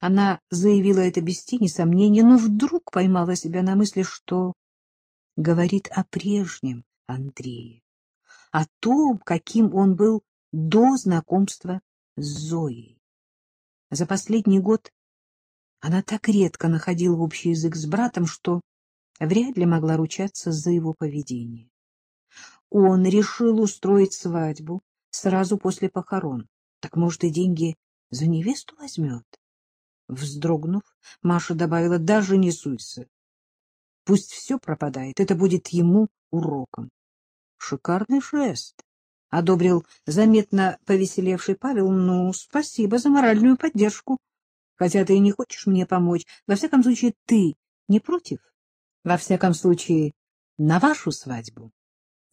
Она заявила это без тени сомнения, но вдруг поймала себя на мысли, что говорит о прежнем Андрее, о том, каким он был до знакомства с Зоей. За последний год она так редко находила общий язык с братом, что вряд ли могла ручаться за его поведение. Он решил устроить свадьбу сразу после похорон. Так, может, и деньги за невесту возьмет? Вздрогнув, Маша добавила, даже не суйся. Пусть все пропадает, это будет ему уроком. Шикарный жест, — одобрил заметно повеселевший Павел. Ну, спасибо за моральную поддержку. Хотя ты и не хочешь мне помочь. Во всяком случае, ты не против? Во всяком случае, на вашу свадьбу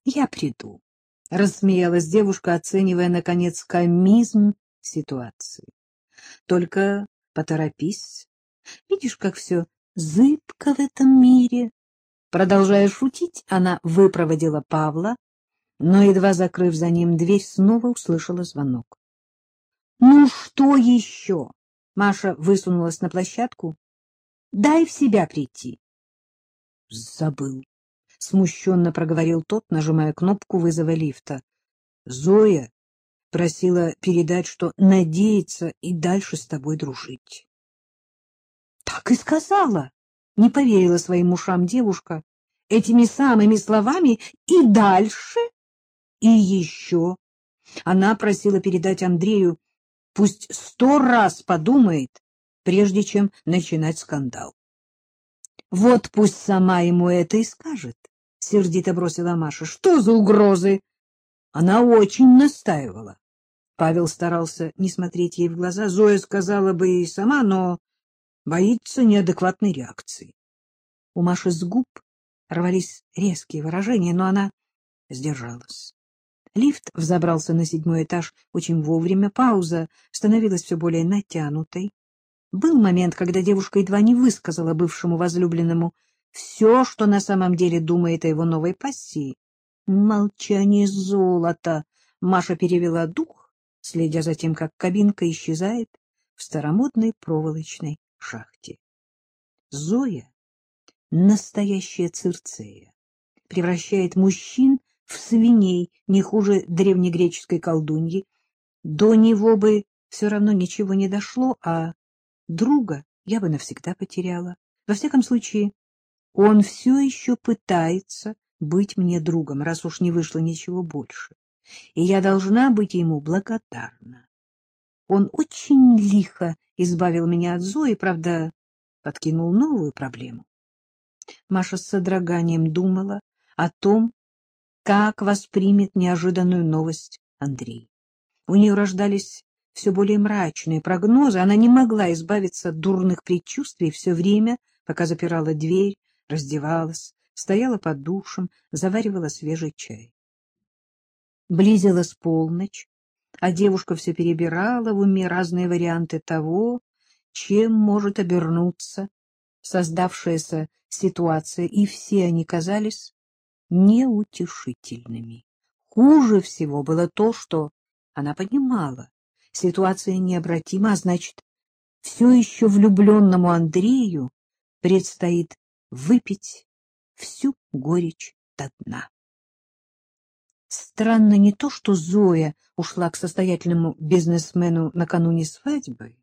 я приду. Рассмеялась девушка, оценивая, наконец, комизм ситуации. Только поторопись. Видишь, как все зыбко в этом мире. Продолжая шутить, она выпроводила Павла, но, едва закрыв за ним дверь, снова услышала звонок. — Ну что еще? — Маша высунулась на площадку. — Дай в себя прийти. — Забыл. — смущенно проговорил тот, нажимая кнопку вызова лифта. Зоя просила передать, что надеется и дальше с тобой дружить. — Так и сказала! — не поверила своим ушам девушка. Этими самыми словами и дальше, и еще. Она просила передать Андрею, пусть сто раз подумает, прежде чем начинать скандал. Вот пусть сама ему это и скажет, — сердито бросила Маша. — Что за угрозы? Она очень настаивала. Павел старался не смотреть ей в глаза. Зоя сказала бы и сама, но боится неадекватной реакции. У Маши с губ рвались резкие выражения, но она сдержалась. Лифт взобрался на седьмой этаж очень вовремя, пауза становилась все более натянутой. Был момент, когда девушка едва не высказала бывшему возлюбленному все, что на самом деле думает о его новой пассии. Молчание золота. Маша перевела дух, следя за тем, как кабинка исчезает в старомодной проволочной шахте. Зоя — настоящая цирцея, превращает мужчин в свиней не хуже древнегреческой колдуньи. До него бы все равно ничего не дошло, а Друга я бы навсегда потеряла. Во всяком случае, он все еще пытается быть мне другом, раз уж не вышло ничего больше. И я должна быть ему благодарна. Он очень лихо избавил меня от Зои, правда, подкинул новую проблему. Маша с содроганием думала о том, как воспримет неожиданную новость Андрей. У нее рождались все более мрачные прогнозы, она не могла избавиться от дурных предчувствий все время, пока запирала дверь, раздевалась, стояла под душем, заваривала свежий чай. Близилась полночь, а девушка все перебирала в уме разные варианты того, чем может обернуться создавшаяся ситуация, и все они казались неутешительными. Хуже всего было то, что она понимала, ситуация необратима, а значит, все еще влюбленному Андрею предстоит выпить всю горечь до дна. Странно не то, что Зоя ушла к состоятельному бизнесмену накануне свадьбы.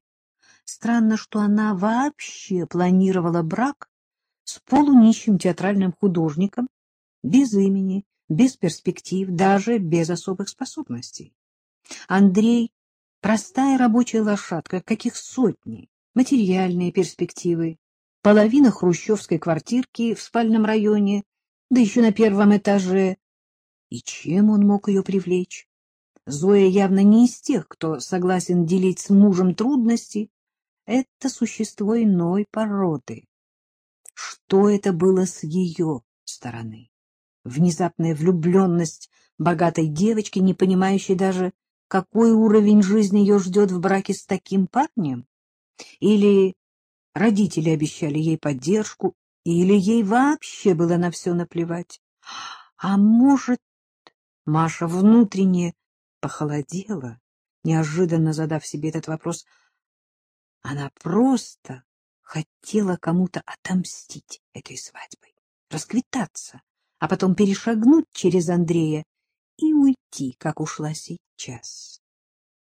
Странно, что она вообще планировала брак с полунищим театральным художником, без имени, без перспектив, даже без особых способностей. Андрей Простая рабочая лошадка, каких сотни, материальные перспективы, половина хрущевской квартирки в спальном районе, да еще на первом этаже. И чем он мог ее привлечь? Зоя явно не из тех, кто согласен делить с мужем трудности. Это существо иной породы. Что это было с ее стороны? Внезапная влюбленность богатой девочки, не понимающей даже, какой уровень жизни ее ждет в браке с таким парнем? Или родители обещали ей поддержку, или ей вообще было на все наплевать? А может, Маша внутренне похолодела, неожиданно задав себе этот вопрос, Она просто хотела кому-то отомстить этой свадьбой, расквитаться, а потом перешагнуть через Андрея и уйти, как ушла сейчас.